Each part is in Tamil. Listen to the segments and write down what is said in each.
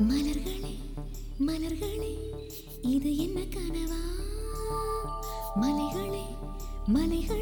மலர்களே மலர்களே இது என்ன கனவா? மலைகளே மலைகள்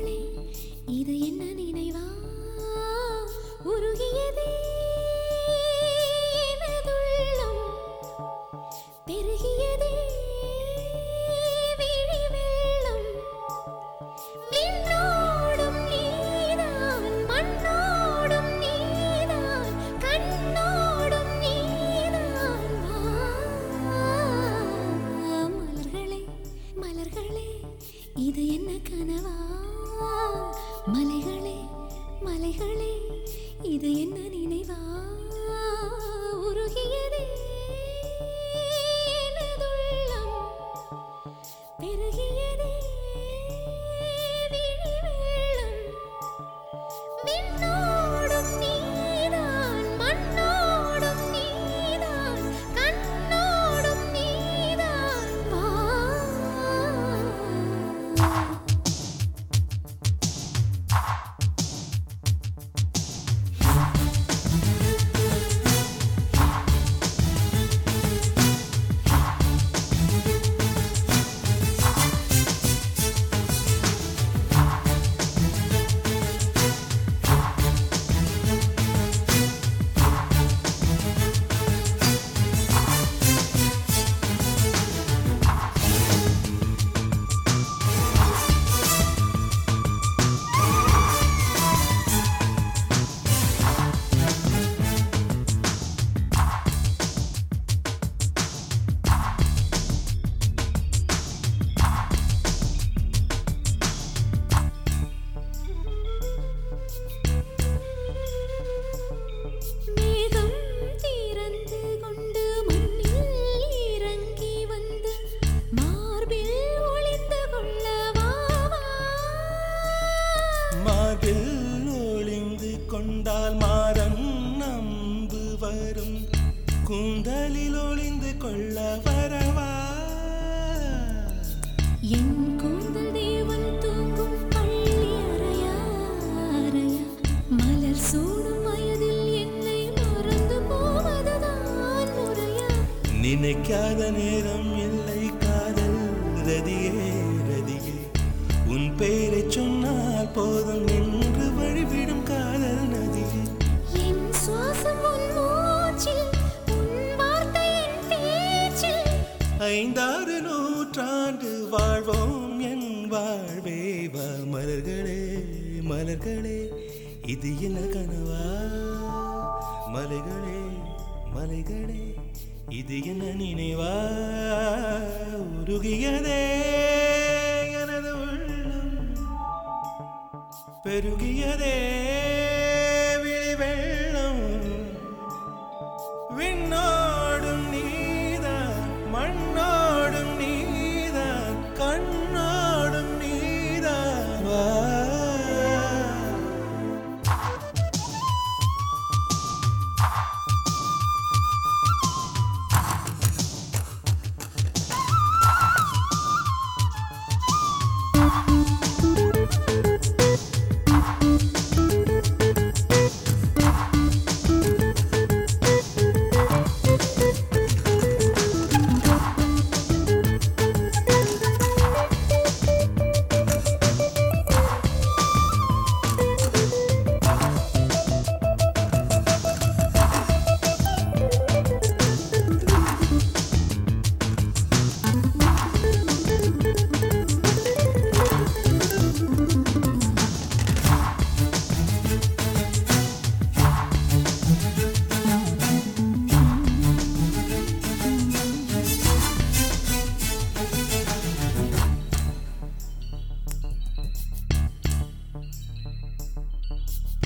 மதில் ஒளிந்து கொண்டால் மாறன் நம்பு வரும். கூந்தலில் ஒளிந்து கொள்ள வரவா போதும் என்று வழிவிடும் காதல் நதியே என் சுவாசம் ஐந்தாறு நூற்றாண்டு வாழ்வோம் என் வாழ்வே. மலர்களே மலர்களே இது என்ன கனவா? மலைகளே மலைகளே இது என்ன நினைவா? உருகியதே பெருகியதே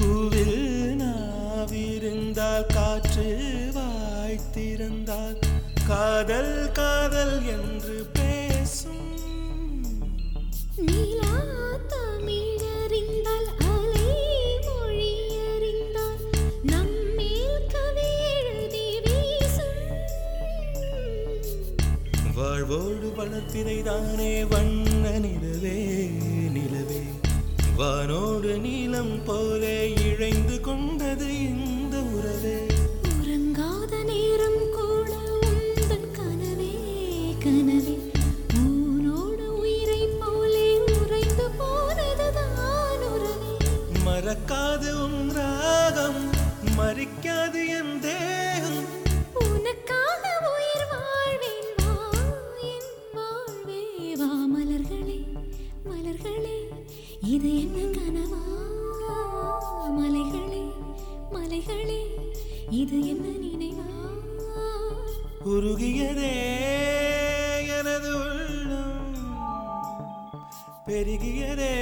பூவில் நாவிருந்தால் காற்று வாய்த்திருந்தால் காதல் காதல் என்று பேசும். வாழ்வோடு வளர்த்திரைதானே வண்ண நிலவே நிலவே. வானோடு நீலம் போலே மறிக்காது என் தேகம். உனக்காக உயிர் வாழ்வேன் வாழ்வே வா மலர்களே மலர்களே. இது என்ன கனவா மலைகளே மலைகளே. இது என்ன நினைவா? உருகியதே எனது உள்ளம் பெருகியதே